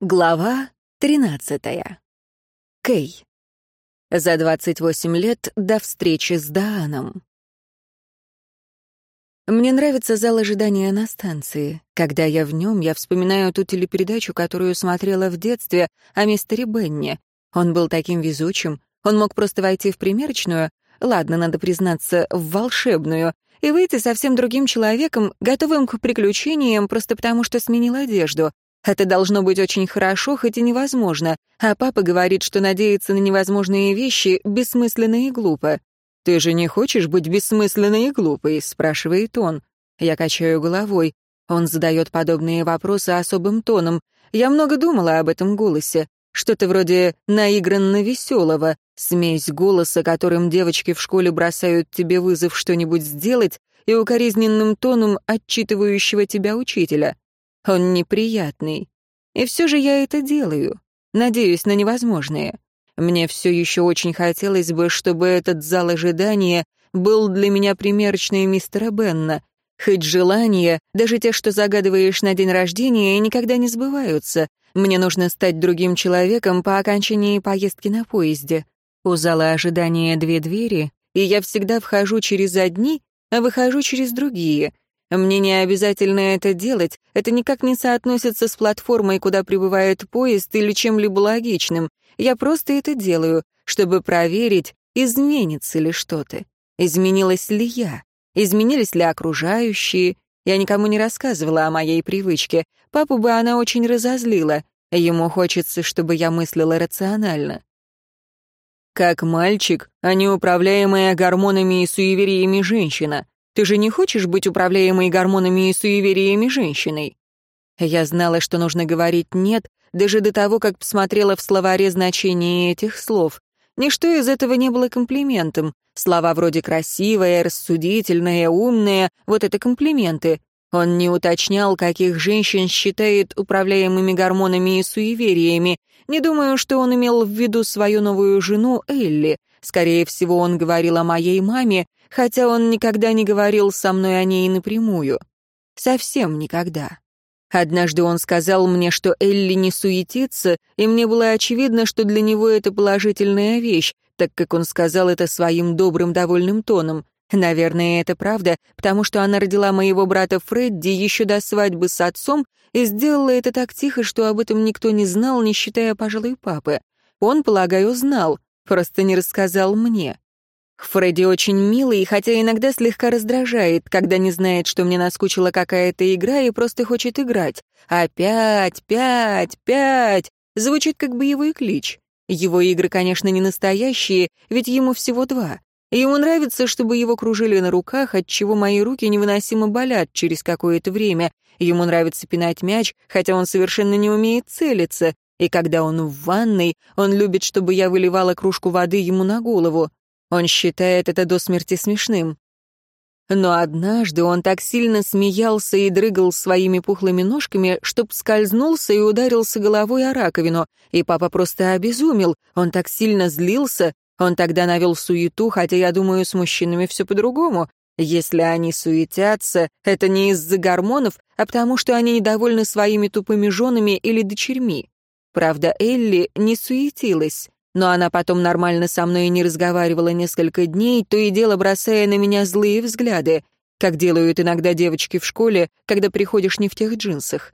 Глава 13. Кей. За 28 лет до встречи с Дааном. Мне нравится зал ожидания на станции. Когда я в нем, я вспоминаю ту телепередачу, которую смотрела в детстве о мистере Бенни. Он был таким везучим. Он мог просто войти в примерочную, ладно, надо признаться, в волшебную, и выйти совсем другим человеком, готовым к приключениям просто потому, что сменил одежду. Это должно быть очень хорошо, хоть и невозможно, а папа говорит, что надеяться на невозможные вещи бессмысленно и глупо. «Ты же не хочешь быть бессмысленной и глупой?» — спрашивает он. Я качаю головой. Он задает подобные вопросы особым тоном. Я много думала об этом голосе. Что-то вроде наигранно веселого, смесь голоса, которым девочки в школе бросают тебе вызов что-нибудь сделать, и укоризненным тоном отчитывающего тебя учителя. Он неприятный. И все же я это делаю. Надеюсь на невозможное. Мне все еще очень хотелось бы, чтобы этот зал ожидания был для меня примерочной мистера Бенна. Хоть желания, даже те, что загадываешь на день рождения, никогда не сбываются. Мне нужно стать другим человеком по окончании поездки на поезде. У зала ожидания две двери, и я всегда вхожу через одни, а выхожу через другие — мне не обязательно это делать, это никак не соотносится с платформой, куда прибывает поезд или чем-либо логичным. Я просто это делаю, чтобы проверить, изменится ли что-то. Изменилась ли я? Изменились ли окружающие? Я никому не рассказывала о моей привычке. Папу бы она очень разозлила. Ему хочется, чтобы я мыслила рационально. Как мальчик, а не управляемая гормонами и суевериями женщина. Ты же не хочешь быть управляемой гормонами и суевериями женщиной?» Я знала, что нужно говорить «нет», даже до того, как посмотрела в словаре значение этих слов. Ничто из этого не было комплиментом. Слова вроде «красивая», «рассудительная», «умная» — вот это комплименты. Он не уточнял, каких женщин считает управляемыми гормонами и суевериями. Не думаю, что он имел в виду свою новую жену Элли. Скорее всего, он говорил о моей маме, хотя он никогда не говорил со мной о ней напрямую. Совсем никогда. Однажды он сказал мне, что Элли не суетится, и мне было очевидно, что для него это положительная вещь, так как он сказал это своим добрым, довольным тоном. Наверное, это правда, потому что она родила моего брата Фредди еще до свадьбы с отцом и сделала это так тихо, что об этом никто не знал, не считая, пожалуй, папы. Он, полагаю, знал, просто не рассказал мне. Фредди очень милый, хотя иногда слегка раздражает, когда не знает, что мне наскучила какая-то игра и просто хочет играть. Опять, пять, пять. Звучит как боевой клич. Его игры, конечно, не настоящие, ведь ему всего два. Ему нравится, чтобы его кружили на руках, отчего мои руки невыносимо болят через какое-то время. Ему нравится пинать мяч, хотя он совершенно не умеет целиться. И когда он в ванной, он любит, чтобы я выливала кружку воды ему на голову. Он считает это до смерти смешным. Но однажды он так сильно смеялся и дрыгал своими пухлыми ножками, чтоб скользнулся и ударился головой о раковину, и папа просто обезумел, он так сильно злился, он тогда навел суету, хотя я думаю, с мужчинами все по-другому. Если они суетятся, это не из-за гормонов, а потому что они недовольны своими тупыми женами или дочерьми. Правда, Элли не суетилась но она потом нормально со мной не разговаривала несколько дней, то и дело бросая на меня злые взгляды, как делают иногда девочки в школе, когда приходишь не в тех джинсах.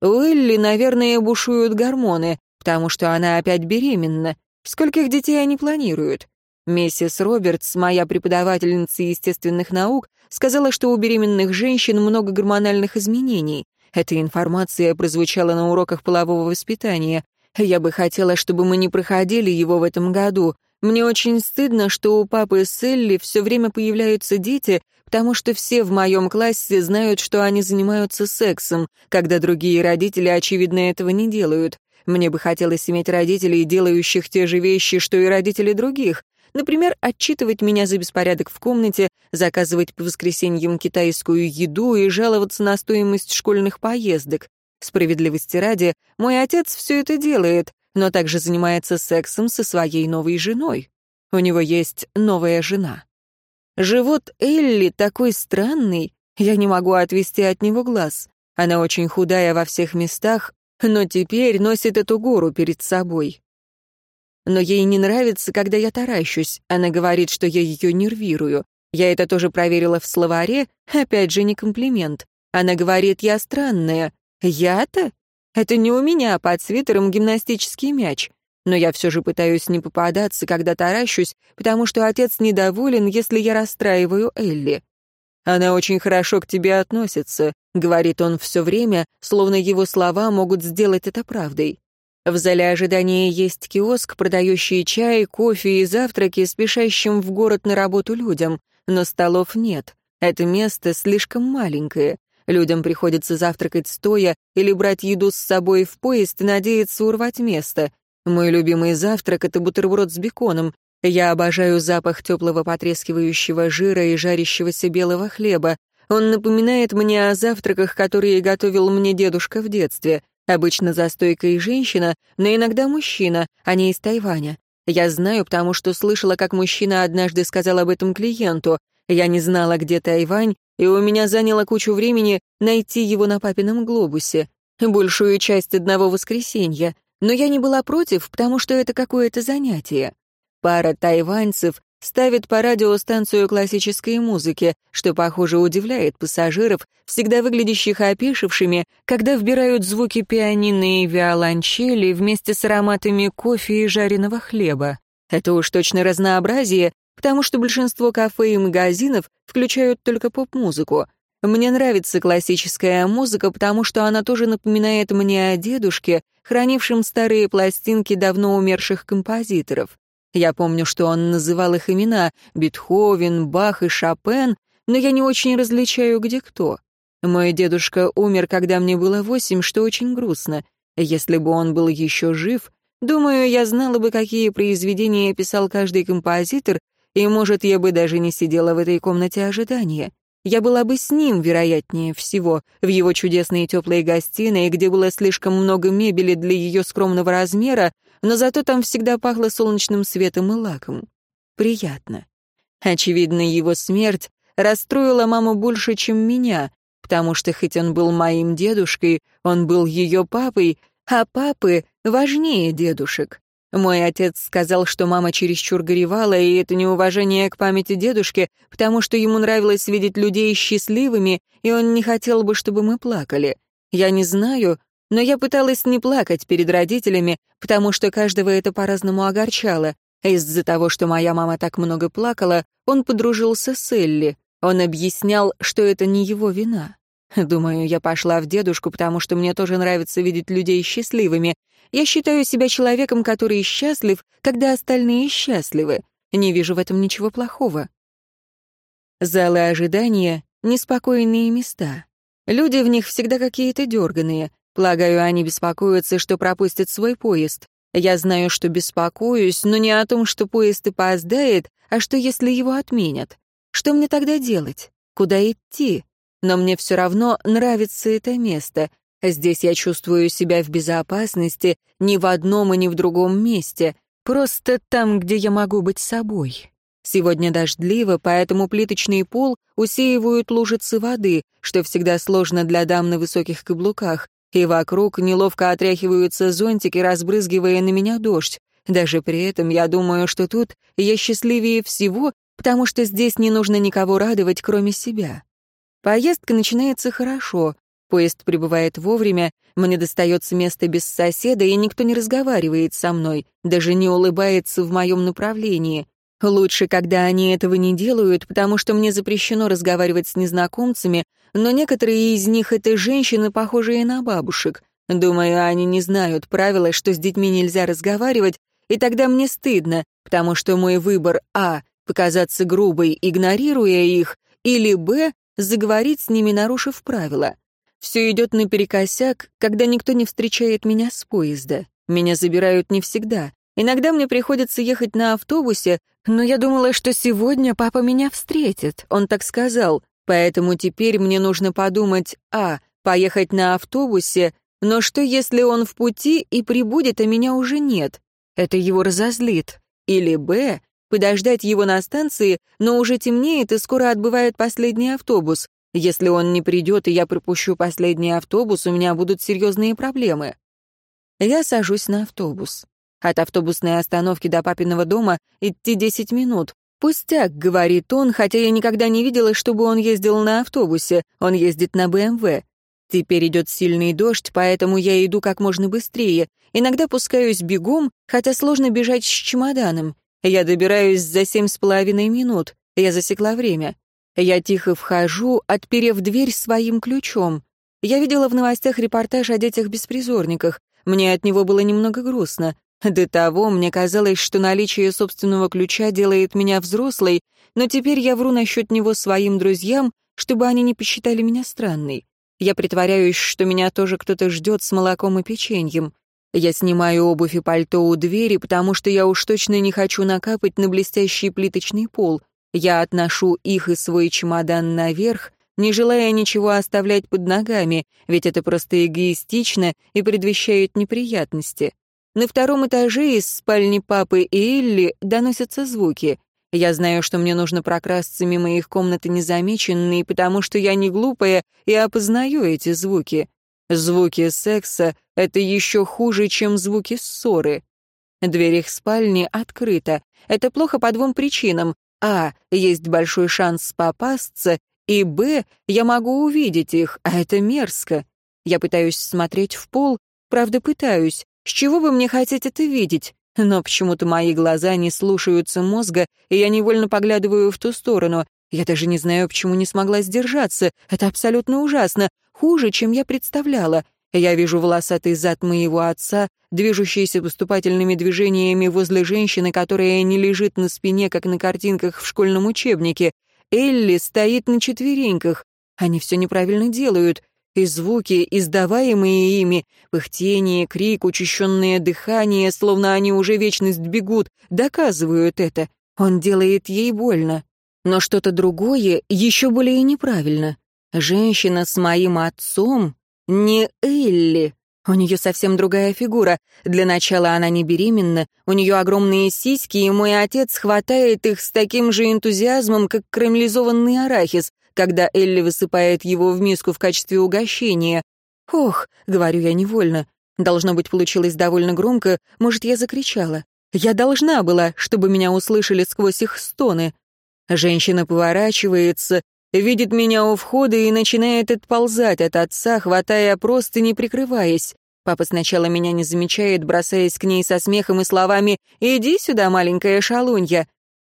У Элли, наверное, бушуют гормоны, потому что она опять беременна. Скольких детей они планируют? Миссис Робертс, моя преподавательница естественных наук, сказала, что у беременных женщин много гормональных изменений. Эта информация прозвучала на уроках полового воспитания. Я бы хотела, чтобы мы не проходили его в этом году. Мне очень стыдно, что у папы с Элли все время появляются дети, потому что все в моем классе знают, что они занимаются сексом, когда другие родители, очевидно, этого не делают. Мне бы хотелось иметь родителей, делающих те же вещи, что и родители других. Например, отчитывать меня за беспорядок в комнате, заказывать по воскресеньям китайскую еду и жаловаться на стоимость школьных поездок. Справедливости ради, мой отец все это делает, но также занимается сексом со своей новой женой. У него есть новая жена. Живот Элли такой странный, я не могу отвести от него глаз. Она очень худая во всех местах, но теперь носит эту гору перед собой. Но ей не нравится, когда я таращусь. Она говорит, что я ее нервирую. Я это тоже проверила в словаре, опять же не комплимент. Она говорит, я странная. Я-то? Это не у меня под свитером гимнастический мяч. Но я все же пытаюсь не попадаться, когда таращусь, потому что отец недоволен, если я расстраиваю Элли. Она очень хорошо к тебе относится, говорит он все время, словно его слова могут сделать это правдой. В зале ожидания есть киоск, продающий чай, кофе и завтраки спешащим в город на работу людям, но столов нет. Это место слишком маленькое. Людям приходится завтракать стоя или брать еду с собой в поезд и надеяться урвать место. Мой любимый завтрак — это бутерброд с беконом, я обожаю запах теплого потрескивающего жира и жарящегося белого хлеба. Он напоминает мне о завтраках, которые готовил мне дедушка в детстве. Обычно за стойкой женщина, но иногда мужчина, а не из Тайваня. Я знаю, потому что слышала, как мужчина однажды сказал об этом клиенту. Я не знала, где Тайвань, и у меня заняло кучу времени найти его на папином глобусе. Большую часть одного воскресенья. Но я не была против, потому что это какое-то занятие. Пара тайваньцев ставит по радиостанцию классической музыки, что, похоже, удивляет пассажиров, всегда выглядящих опешившими, когда вбирают звуки пианино и виолончели вместе с ароматами кофе и жареного хлеба. Это уж точно разнообразие, потому что большинство кафе и магазинов включают только поп-музыку. Мне нравится классическая музыка, потому что она тоже напоминает мне о дедушке, хранившем старые пластинки давно умерших композиторов. Я помню, что он называл их имена — Бетховен, Бах и Шопен, но я не очень различаю, где кто. Мой дедушка умер, когда мне было восемь, что очень грустно. Если бы он был еще жив, думаю, я знала бы, какие произведения писал каждый композитор, и, может, я бы даже не сидела в этой комнате ожидания. Я была бы с ним, вероятнее всего, в его чудесной теплой гостиной, где было слишком много мебели для ее скромного размера, но зато там всегда пахло солнечным светом и лаком. Приятно. Очевидно, его смерть расстроила маму больше, чем меня, потому что хоть он был моим дедушкой, он был ее папой, а папы важнее дедушек. Мой отец сказал, что мама чересчур горевала, и это неуважение к памяти дедушки, потому что ему нравилось видеть людей счастливыми, и он не хотел бы, чтобы мы плакали. Я не знаю, но я пыталась не плакать перед родителями, потому что каждого это по-разному огорчало. Из-за того, что моя мама так много плакала, он подружился с Элли. Он объяснял, что это не его вина. Думаю, я пошла в дедушку, потому что мне тоже нравится видеть людей счастливыми, я считаю себя человеком, который счастлив, когда остальные счастливы. Не вижу в этом ничего плохого. Залы ожидания — неспокойные места. Люди в них всегда какие-то дерганые. Полагаю, они беспокоятся, что пропустят свой поезд. Я знаю, что беспокоюсь, но не о том, что поезд опоздает, а что если его отменят. Что мне тогда делать? Куда идти? Но мне все равно нравится это место. Здесь я чувствую себя в безопасности ни в одном и ни в другом месте, просто там, где я могу быть собой. Сегодня дождливо, поэтому плиточный пол усеивают лужицы воды, что всегда сложно для дам на высоких каблуках, и вокруг неловко отряхиваются зонтики, разбрызгивая на меня дождь. Даже при этом я думаю, что тут я счастливее всего, потому что здесь не нужно никого радовать, кроме себя. Поездка начинается хорошо. Поезд прибывает вовремя, мне достается место без соседа, и никто не разговаривает со мной, даже не улыбается в моем направлении. Лучше, когда они этого не делают, потому что мне запрещено разговаривать с незнакомцами, но некоторые из них — это женщины, похожие на бабушек. Думаю, они не знают правила, что с детьми нельзя разговаривать, и тогда мне стыдно, потому что мой выбор а — показаться грубой, игнорируя их, или б — заговорить с ними, нарушив правила. Все идет наперекосяк, когда никто не встречает меня с поезда. Меня забирают не всегда. Иногда мне приходится ехать на автобусе, но я думала, что сегодня папа меня встретит. Он так сказал. Поэтому теперь мне нужно подумать, а, поехать на автобусе, но что если он в пути и прибудет, а меня уже нет? Это его разозлит. Или б, подождать его на станции, но уже темнеет и скоро отбывает последний автобус. Если он не придет, и я пропущу последний автобус, у меня будут серьезные проблемы. Я сажусь на автобус. От автобусной остановки до папиного дома идти 10 минут. «Пустяк», — говорит он, хотя я никогда не видела, чтобы он ездил на автобусе. Он ездит на БМВ. Теперь идет сильный дождь, поэтому я иду как можно быстрее. Иногда пускаюсь бегом, хотя сложно бежать с чемоданом. Я добираюсь за семь с половиной минут. Я засекла время. Я тихо вхожу, отперев дверь своим ключом. Я видела в новостях репортаж о детях-беспризорниках. Мне от него было немного грустно. До того мне казалось, что наличие собственного ключа делает меня взрослой, но теперь я вру насчет него своим друзьям, чтобы они не посчитали меня странной. Я притворяюсь, что меня тоже кто-то ждет с молоком и печеньем. Я снимаю обувь и пальто у двери, потому что я уж точно не хочу накапать на блестящий плиточный пол. Я отношу их и свой чемодан наверх, не желая ничего оставлять под ногами, ведь это просто эгоистично и предвещает неприятности. На втором этаже из спальни папы и Элли доносятся звуки. Я знаю, что мне нужно прокрасться мимо их комнаты незамеченной, потому что я не глупая и опознаю эти звуки. Звуки секса — это еще хуже, чем звуки ссоры. Дверь их спальни открыта. Это плохо по двум причинам. А. Есть большой шанс попасться, и Б. Я могу увидеть их, а это мерзко. Я пытаюсь смотреть в пол, правда пытаюсь. С чего бы мне хотеть это видеть? Но почему-то мои глаза не слушаются мозга, и я невольно поглядываю в ту сторону. Я даже не знаю, почему не смогла сдержаться. Это абсолютно ужасно. Хуже, чем я представляла. Я вижу волосатый зад моего отца, движущийся поступательными движениями возле женщины, которая не лежит на спине, как на картинках в школьном учебнике. Элли стоит на четвереньках. Они все неправильно делают и звуки, издаваемые ими, пыхтение, крик, учащенное дыхание, словно они уже вечность бегут, доказывают это. Он делает ей больно. Но что-то другое еще более неправильно. Женщина с моим отцом не Элли. У нее совсем другая фигура. Для начала она не беременна, у нее огромные сиськи, и мой отец хватает их с таким же энтузиазмом, как карамелизованный арахис когда Элли высыпает его в миску в качестве угощения. «Ох», — говорю я невольно, должно быть, получилось довольно громко, может, я закричала. Я должна была, чтобы меня услышали сквозь их стоны. Женщина поворачивается, видит меня у входа и начинает отползать от отца, хватая просто не прикрываясь. Папа сначала меня не замечает, бросаясь к ней со смехом и словами «Иди сюда, маленькая шалунья».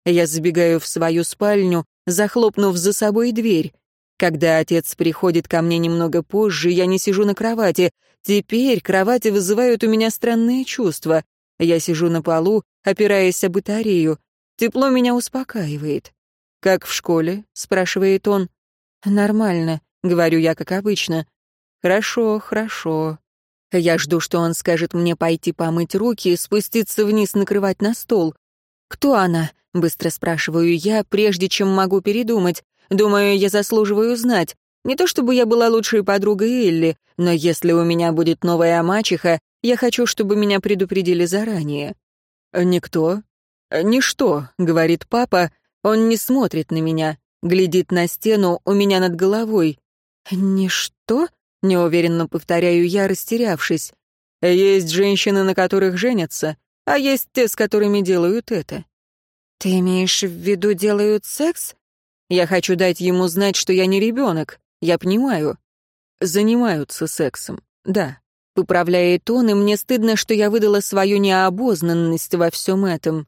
Я забегаю в свою спальню, захлопнув за собой дверь. Когда отец приходит ко мне немного позже, я не сижу на кровати. Теперь кровати вызывают у меня странные чувства. Я сижу на полу, опираясь о батарею. Тепло меня успокаивает. «Как в школе?» — спрашивает он. «Нормально», — говорю я, как обычно. «Хорошо, хорошо». Я жду, что он скажет мне пойти помыть руки, спуститься вниз, накрывать на стол. «Кто она?» — быстро спрашиваю я, прежде чем могу передумать. Думаю, я заслуживаю знать. Не то чтобы я была лучшей подругой Элли, но если у меня будет новая мачеха, я хочу, чтобы меня предупредили заранее. «Никто?» «Ничто», — говорит папа. Он не смотрит на меня, глядит на стену у меня над головой. «Ничто?» — неуверенно повторяю я, растерявшись. «Есть женщины, на которых женятся, а есть те, с которыми делают это. Ты имеешь в виду делают секс? Я хочу дать ему знать, что я не ребенок. Я понимаю. Занимаются сексом, да. Поправляет он, и мне стыдно, что я выдала свою необознанность во всем этом.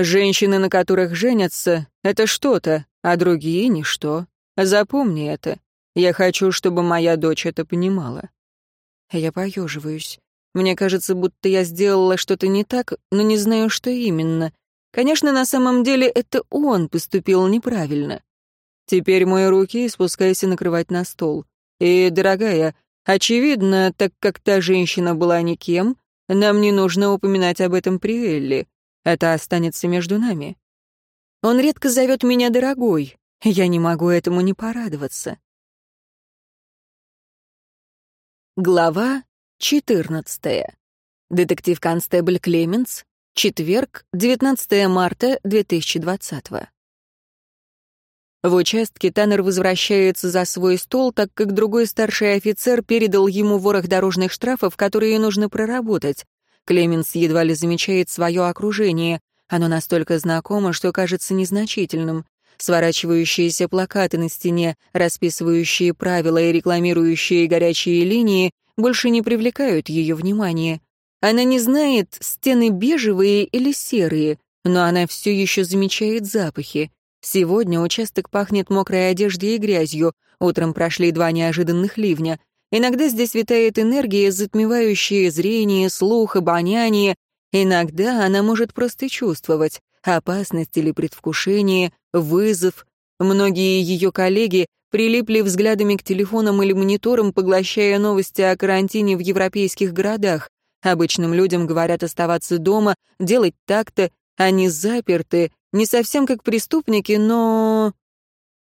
Женщины, на которых женятся, это что-то, а другие — ничто. Запомни это. Я хочу, чтобы моя дочь это понимала. Я поеживаюсь. Мне кажется, будто я сделала что-то не так, но не знаю, что именно. Конечно, на самом деле это он поступил неправильно. Теперь мои руки и спускайся накрывать на стол. И, дорогая, очевидно, так как та женщина была никем, нам не нужно упоминать об этом при Элли. Это останется между нами. Он редко зовет меня дорогой. Я не могу этому не порадоваться. Глава 14. Детектив-констебль Клеменс. Четверг, 19 марта 2020. В участке Таннер возвращается за свой стол, так как другой старший офицер передал ему ворох дорожных штрафов, которые нужно проработать. Клеменс едва ли замечает свое окружение. Оно настолько знакомо, что кажется незначительным. Сворачивающиеся плакаты на стене, расписывающие правила и рекламирующие горячие линии, больше не привлекают ее внимания. Она не знает, стены бежевые или серые, но она все еще замечает запахи. Сегодня участок пахнет мокрой одеждой и грязью, утром прошли два неожиданных ливня. Иногда здесь витает энергия, затмевающая зрение, слух, обоняние. Иногда она может просто чувствовать опасность или предвкушение, вызов. Многие ее коллеги прилипли взглядами к телефонам или мониторам, поглощая новости о карантине в европейских городах. Обычным людям говорят оставаться дома, делать так-то, они заперты, не совсем как преступники, но...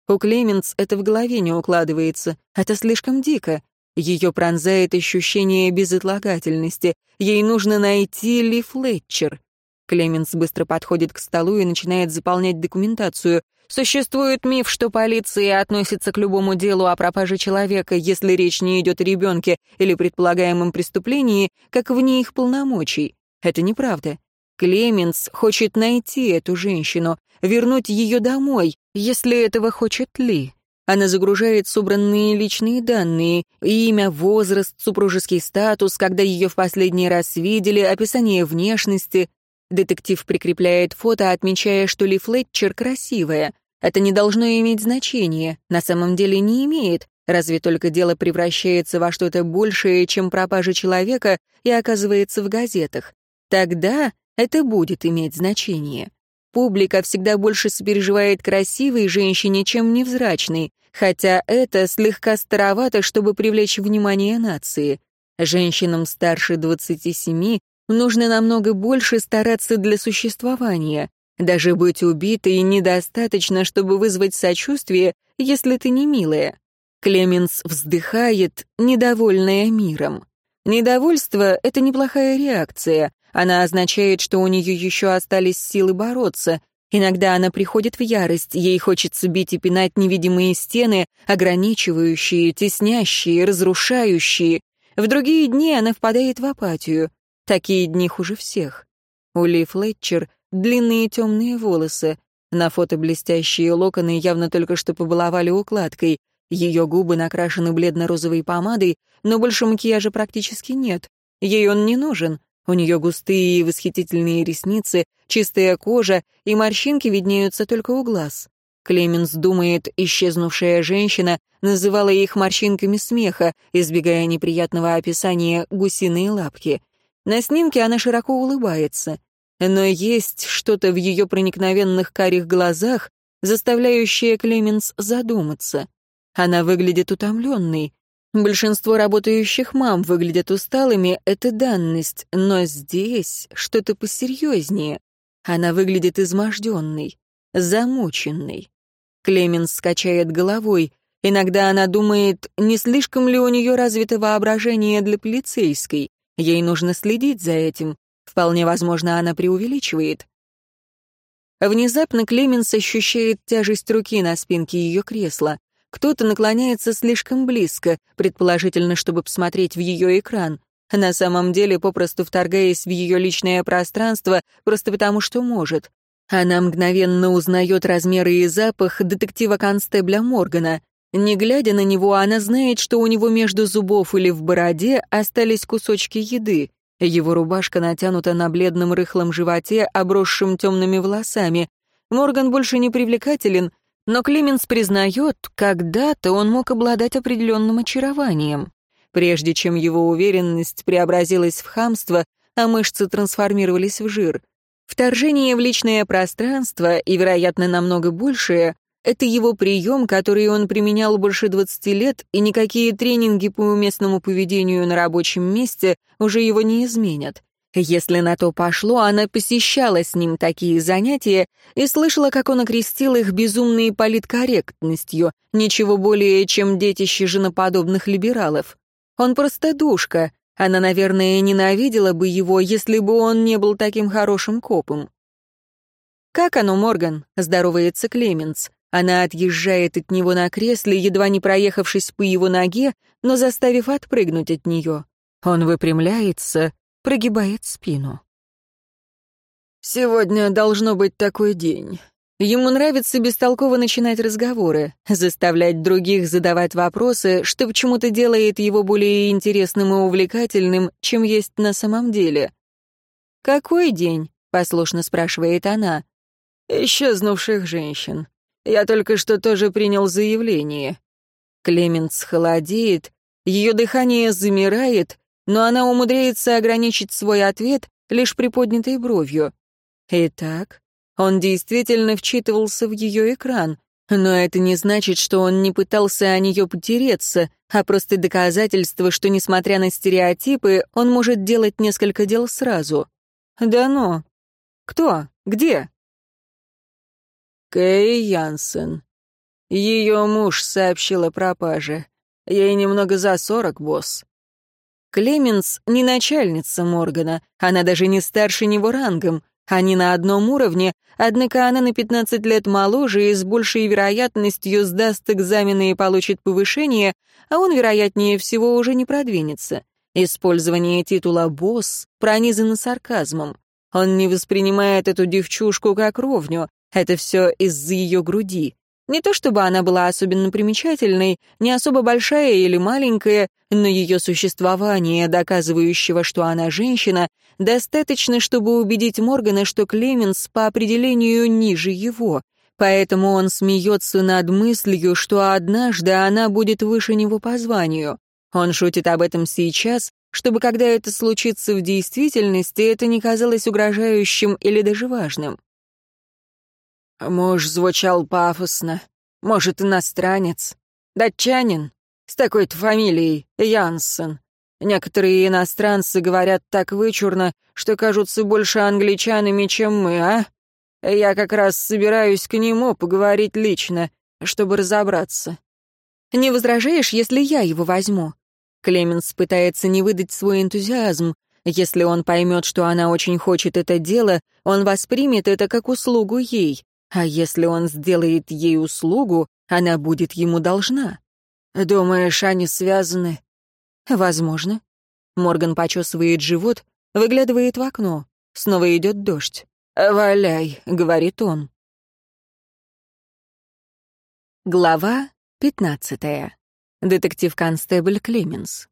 У Клеменс это в голове не укладывается. Это слишком дико. Ее пронзает ощущение безотлагательности. Ей нужно найти Ли Флетчер. Клеменс быстро подходит к столу и начинает заполнять документацию. Существует миф, что полиция относится к любому делу о пропаже человека, если речь не идет о ребенке или предполагаемом преступлении, как вне их полномочий. Это неправда. Клеменс хочет найти эту женщину, вернуть ее домой, если этого хочет Ли. Она загружает собранные личные данные, имя, возраст, супружеский статус, когда ее в последний раз видели, описание внешности. Детектив прикрепляет фото, отмечая, что Ли Флетчер красивая. Это не должно иметь значения, на самом деле не имеет, разве только дело превращается во что-то большее, чем пропажа человека, и оказывается в газетах. Тогда это будет иметь значение. Публика всегда больше сопереживает красивой женщине, чем невзрачной, хотя это слегка старовато, чтобы привлечь внимание нации. Женщинам старше 27 нужно намного больше стараться для существования. Даже быть убитой недостаточно, чтобы вызвать сочувствие, если ты не милая. Клеменс вздыхает, недовольная миром. Недовольство — это неплохая реакция, она означает, что у нее еще остались силы бороться. Иногда она приходит в ярость, ей хочется бить и пинать невидимые стены, ограничивающие, теснящие, разрушающие. В другие дни она впадает в апатию. Такие дни хуже всех. У Ли Флетчер длинные темные волосы. На фото блестящие локоны явно только что побаловали укладкой. Ее губы накрашены бледно-розовой помадой, но больше макияжа практически нет. Ей он не нужен. У нее густые и восхитительные ресницы, чистая кожа, и морщинки виднеются только у глаз. Клеменс думает, исчезнувшая женщина называла их морщинками смеха, избегая неприятного описания гусиные лапки. На снимке она широко улыбается. Но есть что-то в ее проникновенных карих глазах, заставляющее Клеменс задуматься. Она выглядит утомленной, Большинство работающих мам выглядят усталыми, это данность, но здесь что-то посерьезнее. Она выглядит изможденной, замученной. Клеменс скачает головой. Иногда она думает, не слишком ли у нее развито воображение для полицейской. Ей нужно следить за этим. Вполне возможно, она преувеличивает. Внезапно Клеменс ощущает тяжесть руки на спинке ее кресла. Кто-то наклоняется слишком близко, предположительно, чтобы посмотреть в ее экран. На самом деле, попросту вторгаясь в ее личное пространство, просто потому что может. Она мгновенно узнает размеры и запах детектива-констебля Моргана. Не глядя на него, она знает, что у него между зубов или в бороде остались кусочки еды. Его рубашка натянута на бледном рыхлом животе, обросшем темными волосами. Морган больше не привлекателен, но Клеменс признает, когда-то он мог обладать определенным очарованием. Прежде чем его уверенность преобразилась в хамство, а мышцы трансформировались в жир. Вторжение в личное пространство, и, вероятно, намного большее, это его прием, который он применял больше 20 лет, и никакие тренинги по уместному поведению на рабочем месте уже его не изменят. Если на то пошло, она посещала с ним такие занятия и слышала, как он окрестил их безумной политкорректностью, ничего более, чем детище женоподобных либералов. Он просто душка. Она, наверное, ненавидела бы его, если бы он не был таким хорошим копом. «Как оно, Морган?» — здоровается Клеменс. Она отъезжает от него на кресле, едва не проехавшись по его ноге, но заставив отпрыгнуть от нее. Он выпрямляется, прогибает спину. «Сегодня должно быть такой день. Ему нравится бестолково начинать разговоры, заставлять других задавать вопросы, что почему-то делает его более интересным и увлекательным, чем есть на самом деле. «Какой день?» — послушно спрашивает она. «Исчезнувших женщин. Я только что тоже принял заявление». Клеменс холодеет, ее дыхание замирает, но она умудряется ограничить свой ответ лишь приподнятой бровью. Итак, он действительно вчитывался в ее экран, но это не значит, что он не пытался о нее потереться, а просто доказательство, что, несмотря на стереотипы, он может делать несколько дел сразу. Да ну. Кто? Где? Кэй Янсен. Ее муж сообщил о пропаже. Ей немного за сорок, босс. Клеменс не начальница Моргана, она даже не старше него рангом, они на одном уровне, однако она на 15 лет моложе и с большей вероятностью сдаст экзамены и получит повышение, а он, вероятнее всего, уже не продвинется. Использование титула «босс» пронизано сарказмом. Он не воспринимает эту девчушку как ровню, это все из-за ее груди. Не то чтобы она была особенно примечательной, не особо большая или маленькая, но ее существование, доказывающего, что она женщина, достаточно, чтобы убедить Моргана, что Клеменс по определению ниже его. Поэтому он смеется над мыслью, что однажды она будет выше него по званию. Он шутит об этом сейчас, чтобы когда это случится в действительности, это не казалось угрожающим или даже важным. Муж звучал пафосно. Может, иностранец. Датчанин. С такой-то фамилией. Янсен. Некоторые иностранцы говорят так вычурно, что кажутся больше англичанами, чем мы, а? Я как раз собираюсь к нему поговорить лично, чтобы разобраться. Не возражаешь, если я его возьму? Клеменс пытается не выдать свой энтузиазм. Если он поймет, что она очень хочет это дело, он воспримет это как услугу ей. А если он сделает ей услугу, она будет ему должна. Думаешь, они связаны? Возможно. Морган почесывает живот, выглядывает в окно. Снова идет дождь. «Валяй», — говорит он. Глава пятнадцатая. Детектив-констебль Клеменс.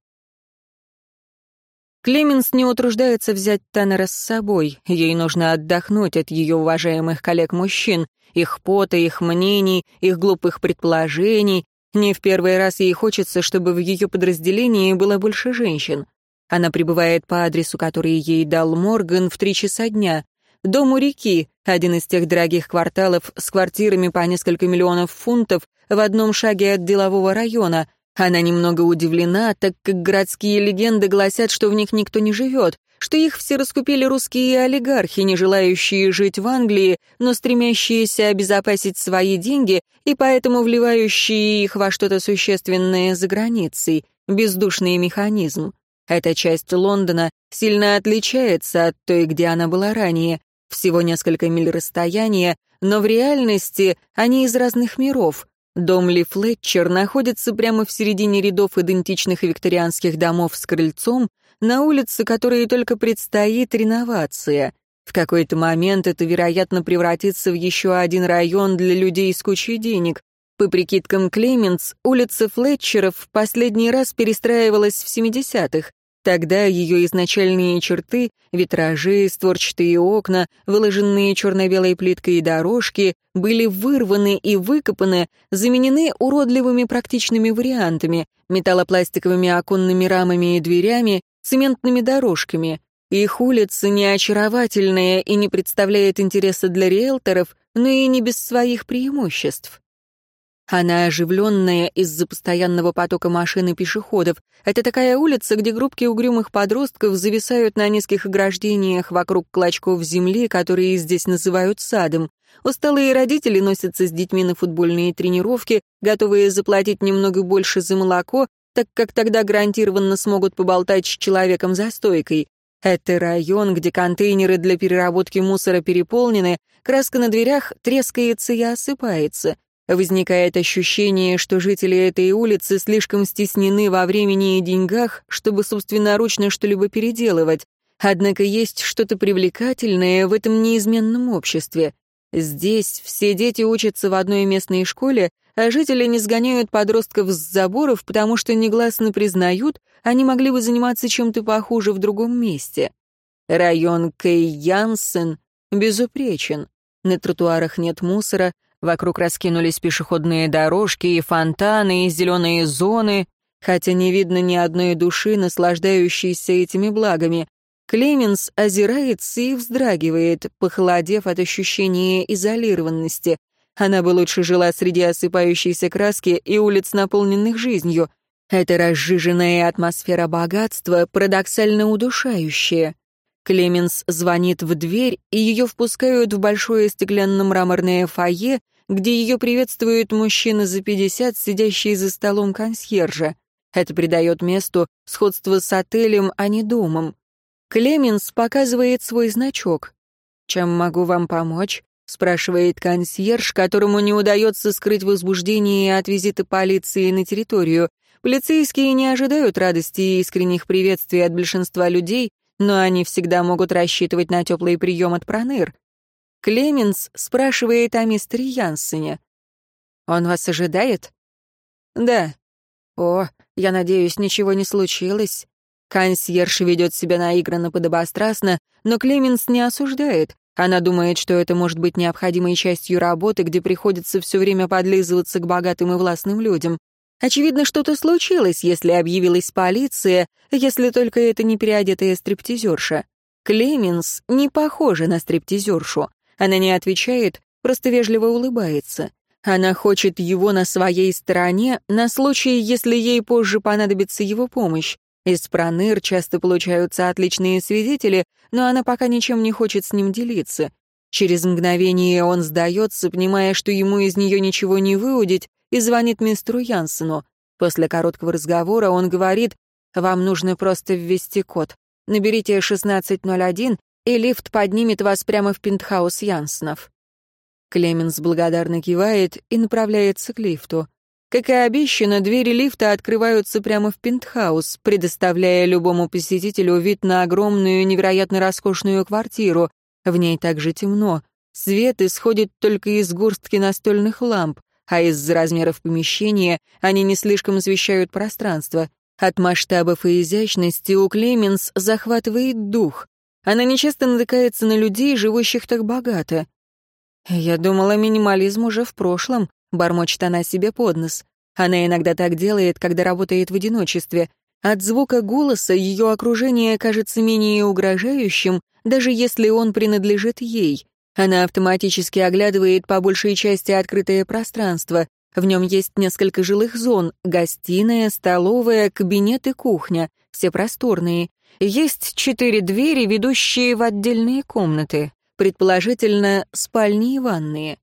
Клеменс не утруждается взять Таннера с собой. Ей нужно отдохнуть от ее уважаемых коллег-мужчин, их пота, их мнений, их глупых предположений. Не в первый раз ей хочется, чтобы в ее подразделении было больше женщин. Она прибывает по адресу, который ей дал Морган, в три часа дня. Дом у реки, один из тех дорогих кварталов с квартирами по несколько миллионов фунтов в одном шаге от делового района — она немного удивлена, так как городские легенды гласят, что в них никто не живет, что их все раскупили русские олигархи, не желающие жить в Англии, но стремящиеся обезопасить свои деньги и поэтому вливающие их во что-то существенное за границей, бездушный механизм. Эта часть Лондона сильно отличается от той, где она была ранее, всего несколько миль расстояния, но в реальности они из разных миров — Дом Ли Флетчер находится прямо в середине рядов идентичных викторианских домов с крыльцом, на улице, которой только предстоит реновация. В какой-то момент это, вероятно, превратится в еще один район для людей с кучей денег. По прикидкам Клеменс, улица Флетчеров в последний раз перестраивалась в 70-х, Тогда ее изначальные черты — витражи, створчатые окна, выложенные черно-белой плиткой дорожки — были вырваны и выкопаны, заменены уродливыми практичными вариантами — металлопластиковыми оконными рамами и дверями, цементными дорожками. Их улица не очаровательная и не представляет интереса для риэлторов, но и не без своих преимуществ. Она оживленная из-за постоянного потока машин и пешеходов. Это такая улица, где группки угрюмых подростков зависают на низких ограждениях вокруг клочков земли, которые здесь называют садом. Усталые родители носятся с детьми на футбольные тренировки, готовые заплатить немного больше за молоко, так как тогда гарантированно смогут поболтать с человеком за стойкой. Это район, где контейнеры для переработки мусора переполнены, краска на дверях трескается и осыпается. Возникает ощущение, что жители этой улицы слишком стеснены во времени и деньгах, чтобы собственноручно что-либо переделывать. Однако есть что-то привлекательное в этом неизменном обществе. Здесь все дети учатся в одной местной школе, а жители не сгоняют подростков с заборов, потому что негласно признают, они могли бы заниматься чем-то похуже в другом месте. Район Кэй Янсен безупречен. На тротуарах нет мусора, Вокруг раскинулись пешеходные дорожки и фонтаны, и зеленые зоны, хотя не видно ни одной души, наслаждающейся этими благами. Клеменс озирается и вздрагивает, похолодев от ощущения изолированности. Она бы лучше жила среди осыпающейся краски и улиц, наполненных жизнью. Эта разжиженная атмосфера богатства парадоксально удушающая. Клеменс звонит в дверь, и ее впускают в большое стеклянно-мраморное фойе, где ее приветствует мужчина за пятьдесят, сидящий за столом консьержа. Это придает месту сходство с отелем, а не домом. Клеменс показывает свой значок. «Чем могу вам помочь?» — спрашивает консьерж, которому не удается скрыть возбуждение от визита полиции на территорию. Полицейские не ожидают радости и искренних приветствий от большинства людей, но они всегда могут рассчитывать на теплый прием от Проныр. Клеменс спрашивает о мистере Янсене. «Он вас ожидает?» «Да». «О, я надеюсь, ничего не случилось». Консьерж ведет себя наигранно подобострастно, но Клеменс не осуждает. Она думает, что это может быть необходимой частью работы, где приходится все время подлизываться к богатым и властным людям. Очевидно, что-то случилось, если объявилась полиция, если только это не переодетая стриптизерша. Клеменс не похожа на стриптизершу. Она не отвечает, просто вежливо улыбается. Она хочет его на своей стороне на случай, если ей позже понадобится его помощь. Из проныр часто получаются отличные свидетели, но она пока ничем не хочет с ним делиться. Через мгновение он сдается, понимая, что ему из нее ничего не выудить, и звонит мистеру Янсену. После короткого разговора он говорит, «Вам нужно просто ввести код. Наберите 1601, и лифт поднимет вас прямо в пентхаус Янсенов». Клеменс благодарно кивает и направляется к лифту. Как и обещано, двери лифта открываются прямо в пентхаус, предоставляя любому посетителю вид на огромную, невероятно роскошную квартиру. В ней также темно. Свет исходит только из горстки настольных ламп а из-за размеров помещения они не слишком освещают пространство. От масштабов и изящности у Клеменс захватывает дух. Она нечасто натыкается на людей, живущих так богато. «Я думала, минимализм уже в прошлом», — бормочет она себе под нос. Она иногда так делает, когда работает в одиночестве. От звука голоса ее окружение кажется менее угрожающим, даже если он принадлежит ей. Она автоматически оглядывает по большей части открытое пространство. В нем есть несколько жилых зон — гостиная, столовая, кабинет и кухня, все просторные. Есть четыре двери, ведущие в отдельные комнаты, предположительно, спальни и ванные.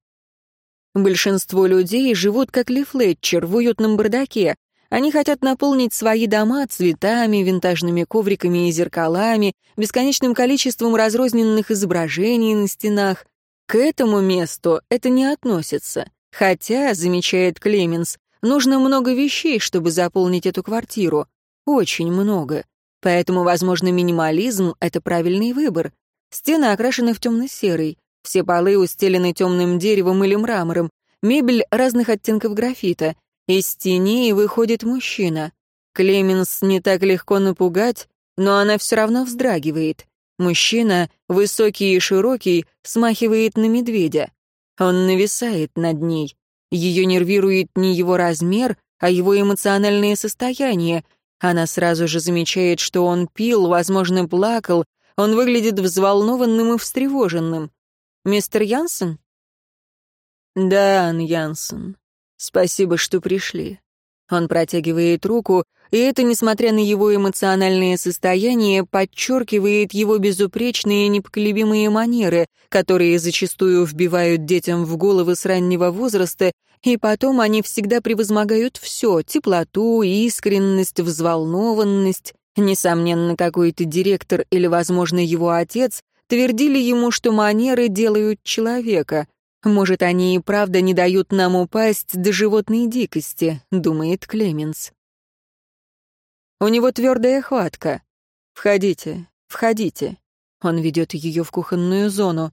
Большинство людей живут как Ли Флетчер в уютном бардаке. Они хотят наполнить свои дома цветами, винтажными ковриками и зеркалами, бесконечным количеством разрозненных изображений на стенах. К этому месту это не относится. Хотя, замечает Клеменс, нужно много вещей, чтобы заполнить эту квартиру. Очень много. Поэтому, возможно, минимализм — это правильный выбор. Стены окрашены в темно-серый, все полы устелены темным деревом или мрамором, мебель разных оттенков графита — из теней выходит мужчина. Клеменс не так легко напугать, но она все равно вздрагивает. Мужчина, высокий и широкий, смахивает на медведя. Он нависает над ней. Ее нервирует не его размер, а его эмоциональное состояние. Она сразу же замечает, что он пил, возможно, плакал. Он выглядит взволнованным и встревоженным. «Мистер Янсен?» «Да, Ан Янсен. «Спасибо, что пришли». Он протягивает руку, и это, несмотря на его эмоциональное состояние, подчеркивает его безупречные непоколебимые манеры, которые зачастую вбивают детям в головы с раннего возраста, и потом они всегда превозмогают все — теплоту, искренность, взволнованность. Несомненно, какой-то директор или, возможно, его отец твердили ему, что манеры делают человека. Может, они и правда не дают нам упасть до животной дикости, думает Клеменс. У него твердая хватка. Входите, входите. Он ведет ее в кухонную зону.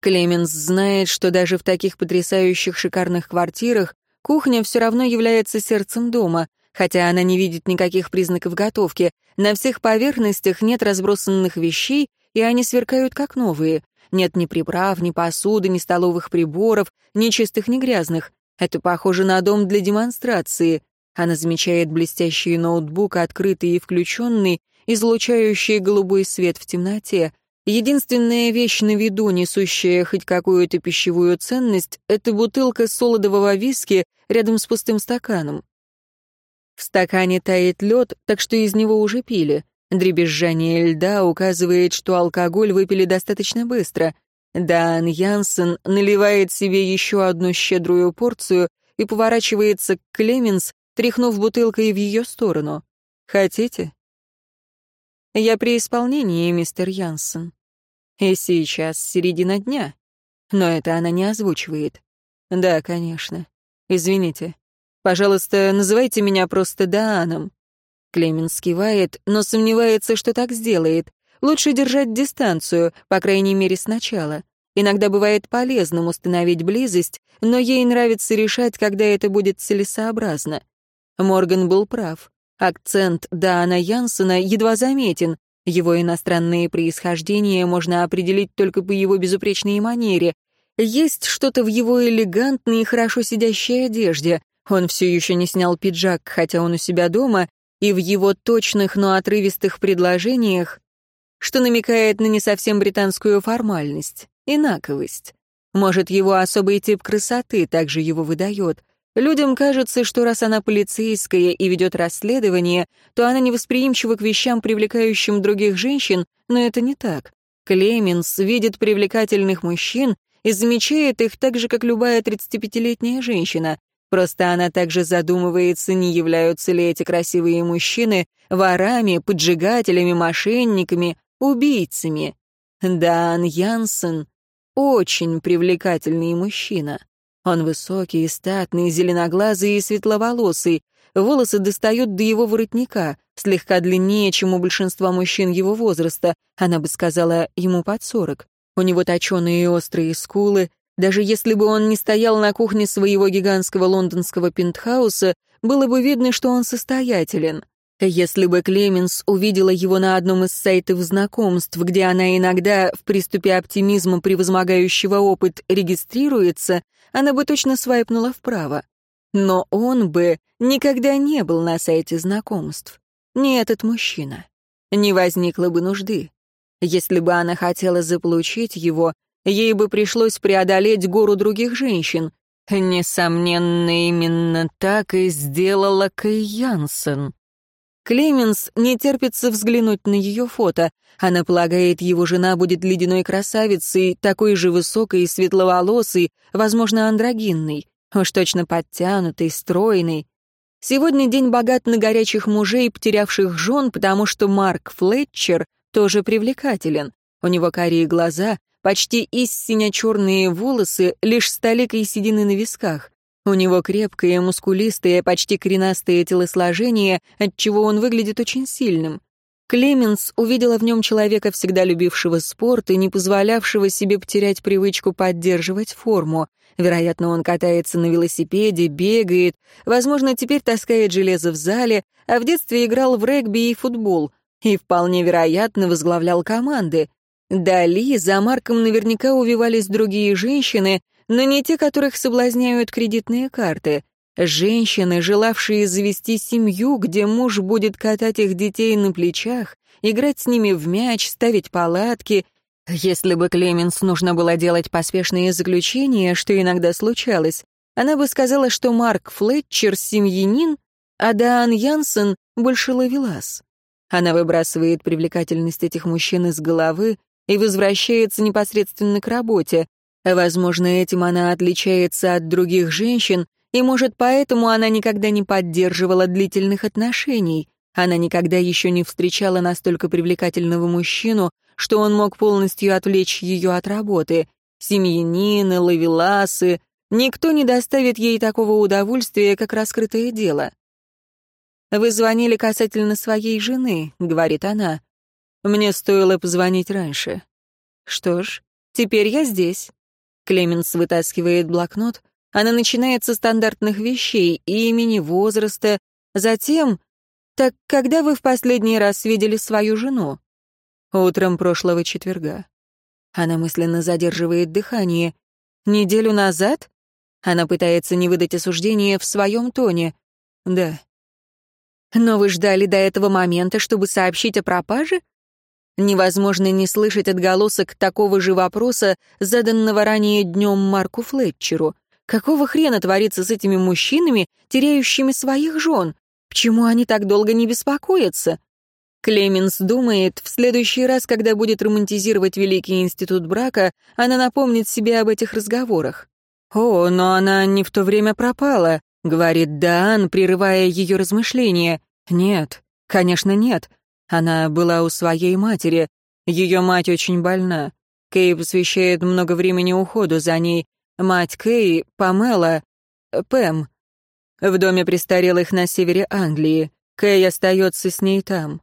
Клеменс знает, что даже в таких потрясающих шикарных квартирах кухня все равно является сердцем дома, хотя она не видит никаких признаков готовки. На всех поверхностях нет разбросанных вещей, и они сверкают как новые. Нет ни приправ, ни посуды, ни столовых приборов, ни чистых, ни грязных. Это похоже на дом для демонстрации. Она замечает блестящий ноутбук, открытый и включенный, излучающий голубой свет в темноте. Единственная вещь на виду, несущая хоть какую-то пищевую ценность, это бутылка солодового виски рядом с пустым стаканом. В стакане тает лед, так что из него уже пили. Дребезжание льда указывает, что алкоголь выпили достаточно быстро. Дан Янсен наливает себе еще одну щедрую порцию и поворачивается к Клеменс, тряхнув бутылкой в ее сторону. «Хотите?» «Я при исполнении, мистер Янсен. И сейчас середина дня. Но это она не озвучивает. Да, конечно. Извините. Пожалуйста, называйте меня просто Дааном. Клеменс кивает, но сомневается, что так сделает. Лучше держать дистанцию, по крайней мере, сначала. Иногда бывает полезным установить близость, но ей нравится решать, когда это будет целесообразно. Морган был прав. Акцент Даана Янсена едва заметен. Его иностранное происхождение можно определить только по его безупречной манере. Есть что-то в его элегантной и хорошо сидящей одежде. Он все еще не снял пиджак, хотя он у себя дома, и в его точных, но отрывистых предложениях, что намекает на не совсем британскую формальность, инаковость. Может, его особый тип красоты также его выдает. Людям кажется, что раз она полицейская и ведет расследование, то она невосприимчива к вещам, привлекающим других женщин, но это не так. Клеменс видит привлекательных мужчин и замечает их так же, как любая 35-летняя женщина, Просто она также задумывается, не являются ли эти красивые мужчины ворами, поджигателями, мошенниками, убийцами. Дан Янсен — очень привлекательный мужчина. Он высокий, статный, зеленоглазый и светловолосый. Волосы достают до его воротника, слегка длиннее, чем у большинства мужчин его возраста, она бы сказала, ему под сорок. У него точеные и острые скулы, даже если бы он не стоял на кухне своего гигантского лондонского пентхауса, было бы видно, что он состоятелен. Если бы Клеменс увидела его на одном из сайтов знакомств, где она иногда в приступе оптимизма превозмогающего опыт регистрируется, она бы точно свайпнула вправо. Но он бы никогда не был на сайте знакомств. Не этот мужчина. Не возникло бы нужды. Если бы она хотела заполучить его, ей бы пришлось преодолеть гору других женщин. Несомненно, именно так и сделала Кэй Янсен. Клеменс не терпится взглянуть на ее фото. Она полагает, его жена будет ледяной красавицей, такой же высокой и светловолосой, возможно, андрогинной, уж точно подтянутой, стройной. Сегодня день богат на горячих мужей, потерявших жен, потому что Марк Флетчер тоже привлекателен. У него карие глаза, почти истинно черные волосы, лишь с толикой седины на висках. У него крепкое, мускулистое, почти коренастое телосложение, отчего он выглядит очень сильным. Клеменс увидела в нем человека, всегда любившего спорт и не позволявшего себе потерять привычку поддерживать форму. Вероятно, он катается на велосипеде, бегает, возможно, теперь таскает железо в зале, а в детстве играл в регби и футбол, и вполне вероятно возглавлял команды. Дали за Марком наверняка увивались другие женщины, но не те, которых соблазняют кредитные карты. Женщины, желавшие завести семью, где муж будет катать их детей на плечах, играть с ними в мяч, ставить палатки. Если бы Клеменс нужно было делать поспешные заключения, что иногда случалось, она бы сказала, что Марк Флетчер — семьянин, а Даан Янсен — больше ловелас. Она выбрасывает привлекательность этих мужчин из головы, и возвращается непосредственно к работе. Возможно, этим она отличается от других женщин, и, может, поэтому она никогда не поддерживала длительных отношений. Она никогда еще не встречала настолько привлекательного мужчину, что он мог полностью отвлечь ее от работы. семьянины, лавеласы. Никто не доставит ей такого удовольствия, как раскрытое дело. «Вы звонили касательно своей жены», — говорит она. «Мне стоило позвонить раньше». «Что ж, теперь я здесь». Клеменс вытаскивает блокнот. Она начинает со стандартных вещей, имени, возраста. Затем... «Так когда вы в последний раз видели свою жену?» «Утром прошлого четверга». Она мысленно задерживает дыхание. «Неделю назад?» Она пытается не выдать осуждения в своем тоне. «Да». «Но вы ждали до этого момента, чтобы сообщить о пропаже?» Невозможно не слышать отголосок такого же вопроса, заданного ранее днем Марку Флетчеру. Какого хрена творится с этими мужчинами, теряющими своих жен? Почему они так долго не беспокоятся? Клеменс думает, в следующий раз, когда будет романтизировать Великий институт брака, она напомнит себе об этих разговорах. «О, но она не в то время пропала», — говорит Даан, прерывая ее размышления. «Нет, конечно, нет. Она была у своей матери. Ее мать очень больна. Кей посвящает много времени уходу за ней. Мать Кей, Памела, Пэм. В доме престарелых на севере Англии. Кей остается с ней там.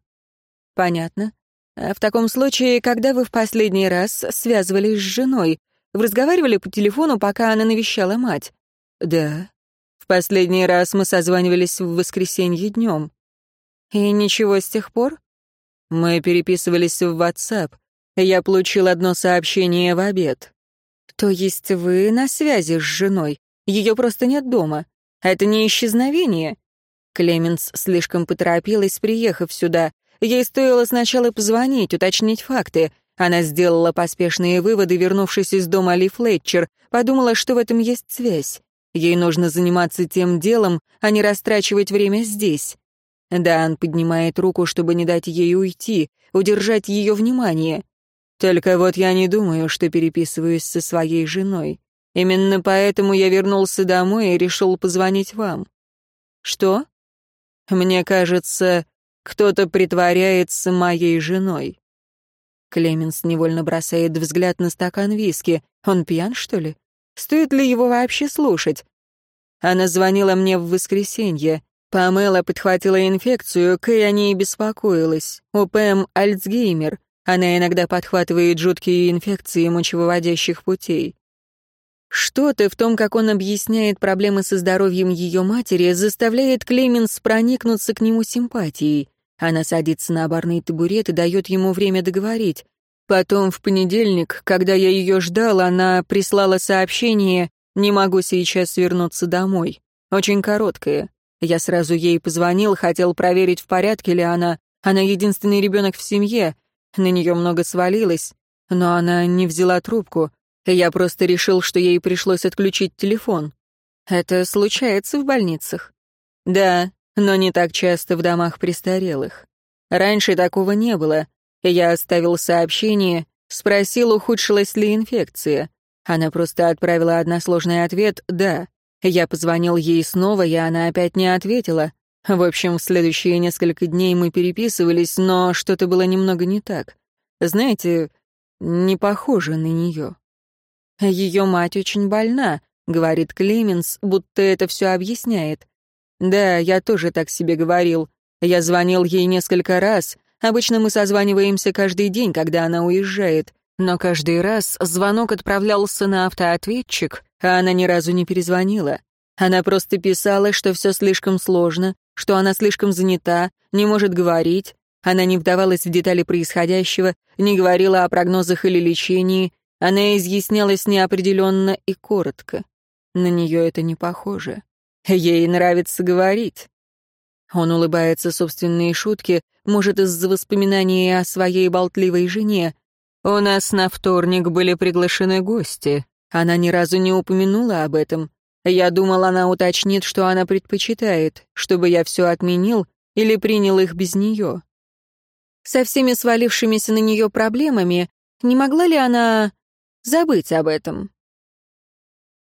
Понятно. А в таком случае, когда вы в последний раз связывались с женой? Вы разговаривали по телефону, пока она навещала мать? Да. В последний раз мы созванивались в воскресенье днем. И ничего с тех пор? Мы переписывались в WhatsApp. Я получил одно сообщение в обед. То есть вы на связи с женой? Ее просто нет дома. Это не исчезновение. Клеменс слишком поторопилась, приехав сюда. Ей стоило сначала позвонить, уточнить факты. Она сделала поспешные выводы, вернувшись из дома Ли Флетчер, подумала, что в этом есть связь. Ей нужно заниматься тем делом, а не растрачивать время здесь. Дан поднимает руку, чтобы не дать ей уйти, удержать ее внимание. Только вот я не думаю, что переписываюсь со своей женой. Именно поэтому я вернулся домой и решил позвонить вам. Что? Мне кажется, кто-то притворяется моей женой. Клеменс невольно бросает взгляд на стакан виски. Он пьян, что ли? Стоит ли его вообще слушать? Она звонила мне в воскресенье. Памела подхватила инфекцию, Кэй о ней беспокоилась. У Пэм Альцгеймер. Она иногда подхватывает жуткие инфекции мочевыводящих путей. Что-то в том, как он объясняет проблемы со здоровьем ее матери, заставляет Клеменс проникнуться к нему симпатией. Она садится на барный табурет и дает ему время договорить. Потом, в понедельник, когда я ее ждал, она прислала сообщение «Не могу сейчас вернуться домой». Очень короткое. Я сразу ей позвонил, хотел проверить, в порядке ли она. Она единственный ребенок в семье. На нее много свалилось. Но она не взяла трубку. Я просто решил, что ей пришлось отключить телефон. Это случается в больницах. Да, но не так часто в домах престарелых. Раньше такого не было. Я оставил сообщение, спросил, ухудшилась ли инфекция. Она просто отправила односложный ответ «да». Я позвонил ей снова, и она опять не ответила. В общем, в следующие несколько дней мы переписывались, но что-то было немного не так. Знаете, не похоже на нее. Ее мать очень больна, говорит Клеменс, будто это все объясняет. Да, я тоже так себе говорил. Я звонил ей несколько раз. Обычно мы созваниваемся каждый день, когда она уезжает. Но каждый раз звонок отправлялся на автоответчик, а она ни разу не перезвонила. Она просто писала, что все слишком сложно, что она слишком занята, не может говорить. Она не вдавалась в детали происходящего, не говорила о прогнозах или лечении. Она изъяснялась неопределенно и коротко. На нее это не похоже. Ей нравится говорить. Он улыбается собственные шутки, может, из-за воспоминаний о своей болтливой жене. «У нас на вторник были приглашены гости. Она ни разу не упомянула об этом. Я думал, она уточнит, что она предпочитает, чтобы я все отменил или принял их без нее. Со всеми свалившимися на нее проблемами, не могла ли она забыть об этом?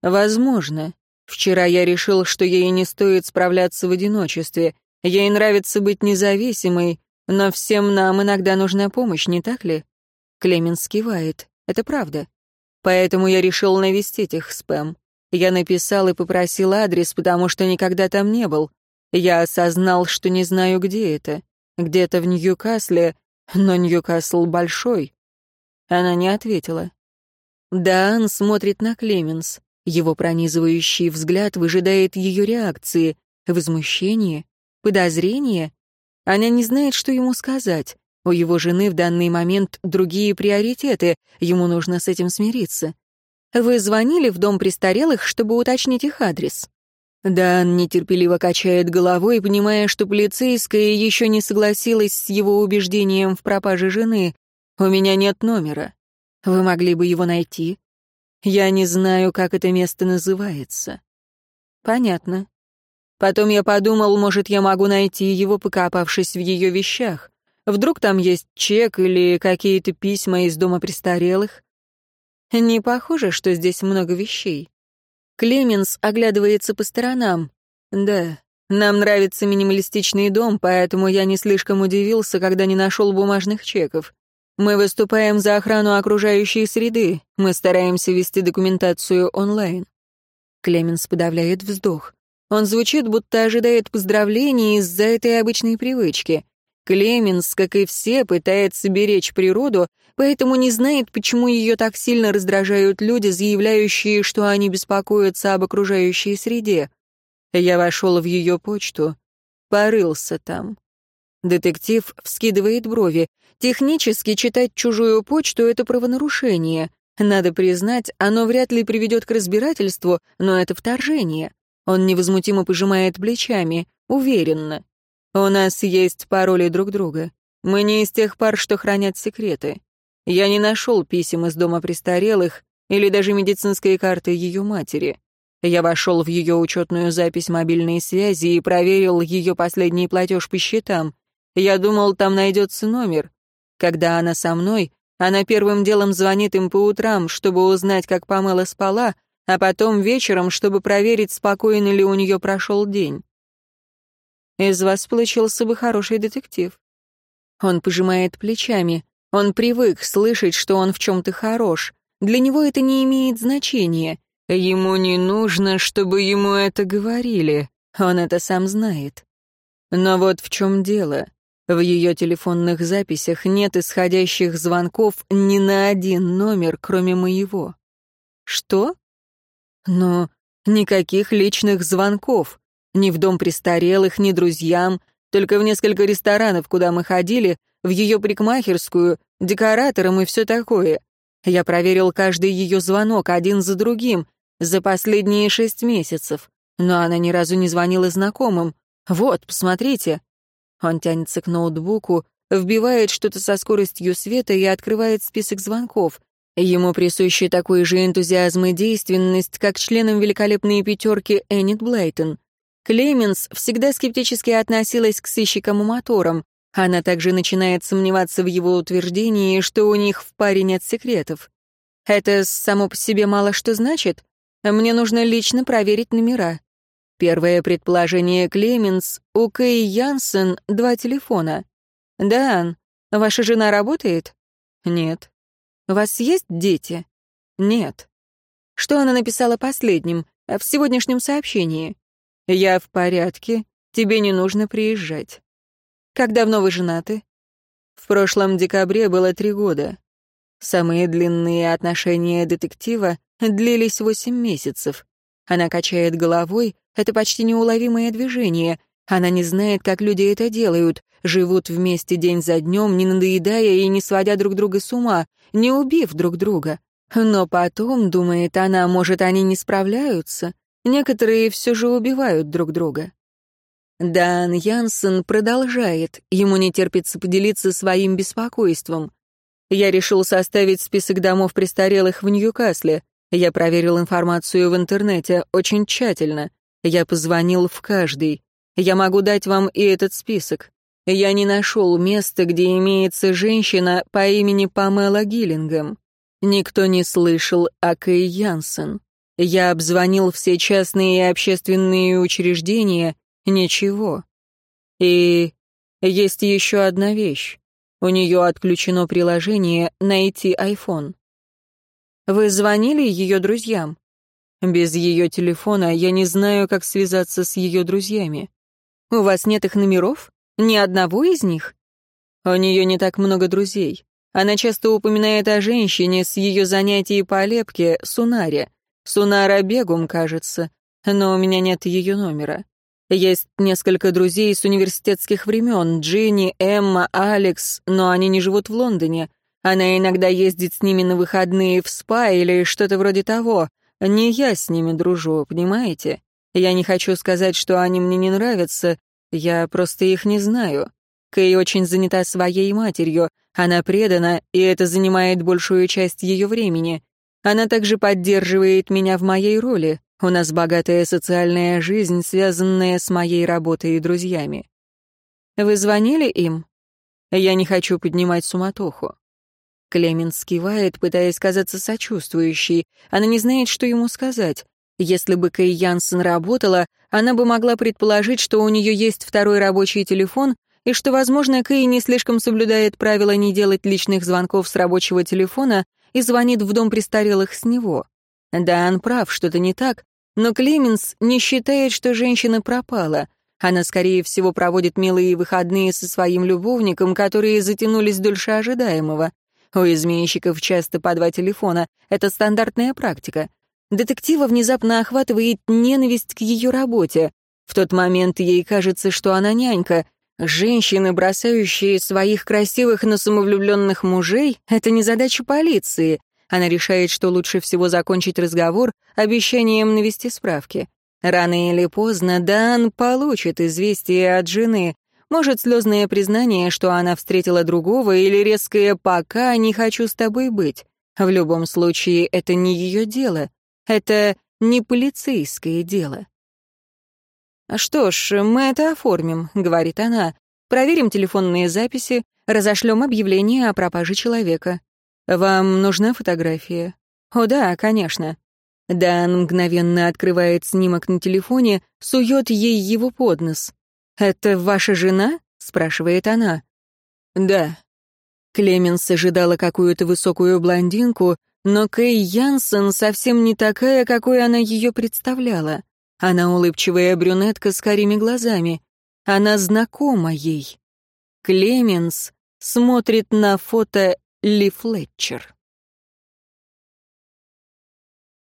Возможно. Вчера я решил, что ей не стоит справляться в одиночестве. Ей нравится быть независимой, но всем нам иногда нужна помощь, не так ли? Клеменс кивает. Это правда. поэтому я решил навестить их спам. Я написал и попросил адрес, потому что никогда там не был. Я осознал, что не знаю, где это. Где-то в Ньюкасле, но Ньюкасл большой. Она не ответила. Даан смотрит на Клеменс. Его пронизывающий взгляд выжидает ее реакции. Возмущение? Подозрение? Она не знает, что ему сказать. У его жены в данный момент другие приоритеты, ему нужно с этим смириться. Вы звонили в дом престарелых, чтобы уточнить их адрес? Дан нетерпеливо качает головой, понимая, что полицейская еще не согласилась с его убеждением в пропаже жены. «У меня нет номера. Вы могли бы его найти?» «Я не знаю, как это место называется». «Понятно. Потом я подумал, может, я могу найти его, покопавшись в ее вещах. Вдруг там есть чек или какие-то письма из дома престарелых? Не похоже, что здесь много вещей. Клеменс оглядывается по сторонам. Да, нам нравится минималистичный дом, поэтому я не слишком удивился, когда не нашел бумажных чеков. Мы выступаем за охрану окружающей среды, мы стараемся вести документацию онлайн. Клеменс подавляет вздох. Он звучит, будто ожидает поздравлений из-за этой обычной привычки. Клеменс, как и все, пытается беречь природу, поэтому не знает, почему ее так сильно раздражают люди, заявляющие, что они беспокоятся об окружающей среде. Я вошел в ее почту, порылся там. Детектив вскидывает брови. Технически читать чужую почту — это правонарушение. Надо признать, оно вряд ли приведет к разбирательству, но это вторжение. Он невозмутимо пожимает плечами, уверенно. У нас есть пароли друг друга. Мы не из тех пар, что хранят секреты. Я не нашел писем из дома престарелых или даже медицинской карты ее матери. Я вошел в ее учетную запись мобильной связи и проверил ее последний платеж по счетам. Я думал, там найдется номер. Когда она со мной, она первым делом звонит им по утрам, чтобы узнать, как Памела спала, а потом вечером, чтобы проверить, спокойно ли у нее прошел день. Из вас получился бы хороший детектив. Он пожимает плечами. Он привык слышать, что он в чем-то хорош. Для него это не имеет значения. Ему не нужно, чтобы ему это говорили. Он это сам знает. Но вот в чем дело. В ее телефонных записях нет исходящих звонков ни на один номер, кроме моего. Что? Но никаких личных звонков. Ни в дом престарелых, ни друзьям, только в несколько ресторанов, куда мы ходили, в ее парикмахерскую, декоратором и все такое. Я проверил каждый ее звонок один за другим за последние шесть месяцев, но она ни разу не звонила знакомым. Вот, посмотрите. Он тянется к ноутбуку, вбивает что-то со скоростью света и открывает список звонков. Ему присущи такой же энтузиазм и действенность, как членам великолепной пятерки Эннет Блейтон. Клеменс всегда скептически относилась к сыщикам и моторам. Она также начинает сомневаться в его утверждении, что у них в паре нет секретов. Это само по себе мало что значит. Мне нужно лично проверить номера. Первое предположение Клеменс — у Кэй Янсен два телефона. «Дан, ваша жена работает?» «Нет». «У вас есть дети?» «Нет». Что она написала последним, в сегодняшнем сообщении? «Я в порядке, тебе не нужно приезжать». «Как давно вы женаты?» «В прошлом декабре было три года. Самые длинные отношения детектива длились восемь месяцев. Она качает головой, это почти неуловимое движение. Она не знает, как люди это делают, живут вместе день за днем, не надоедая и не сводя друг друга с ума, не убив друг друга. Но потом, думает она, может, они не справляются, Некоторые все же убивают друг друга. Дан Янсен продолжает, ему не терпится поделиться своим беспокойством. Я решил составить список домов престарелых в Ньюкасле. Я проверил информацию в интернете очень тщательно. Я позвонил в каждый. Я могу дать вам и этот список. Я не нашел места, где имеется женщина по имени Памела Гиллингем. Никто не слышал о Кэй Янсен. Я обзвонил все частные и общественные учреждения. Ничего. И есть еще одна вещь. У нее отключено приложение «Найти iPhone». Вы звонили ее друзьям? Без ее телефона я не знаю, как связаться с ее друзьями. У вас нет их номеров? Ни одного из них? У нее не так много друзей. Она часто упоминает о женщине с ее занятий по лепке, Сунаре. Сунара Бегум, кажется, но у меня нет ее номера. Есть несколько друзей с университетских времен, Джинни, Эмма, Алекс, но они не живут в Лондоне. Она иногда ездит с ними на выходные в спа или что-то вроде того. Не я с ними дружу, понимаете? Я не хочу сказать, что они мне не нравятся, я просто их не знаю. Кэй очень занята своей матерью, она предана, и это занимает большую часть ее времени. Она также поддерживает меня в моей роли. У нас богатая социальная жизнь, связанная с моей работой и друзьями. Вы звонили им? Я не хочу поднимать суматоху. Клеменс кивает, пытаясь казаться сочувствующей. Она не знает, что ему сказать. Если бы Кэй Янсен работала, она бы могла предположить, что у нее есть второй рабочий телефон, и что, возможно, Кэй не слишком соблюдает правила не делать личных звонков с рабочего телефона и звонит в дом престарелых с него. Да, он прав, что-то не так, но Клеменс не считает, что женщина пропала. Она, скорее всего, проводит милые выходные со своим любовником, которые затянулись дольше ожидаемого. У изменщиков часто по два телефона. Это стандартная практика. Детектива внезапно охватывает ненависть к ее работе. В тот момент ей кажется, что она нянька. Женщины, бросающие своих красивых, но самовлюбленных мужей, это не задача полиции. Она решает, что лучше всего закончить разговор обещанием навести справки. Рано или поздно Дан получит известие от жены. Может, слезное признание, что она встретила другого, или резкое «пока не хочу с тобой быть». В любом случае, это не ее дело. Это не полицейское дело. «Что ж, мы это оформим», — говорит она. «Проверим телефонные записи, разошлем объявление о пропаже человека. Вам нужна фотография?» «О да, конечно». Дан мгновенно открывает снимок на телефоне, сует ей его под нос. «Это ваша жена?» — спрашивает она. «Да». Клеменс ожидала какую-то высокую блондинку, но Кэй Янсен совсем не такая, какой она ее представляла. Она улыбчивая брюнетка с карими глазами. Она знакома ей. Клеменс смотрит на фото Ли Флетчер.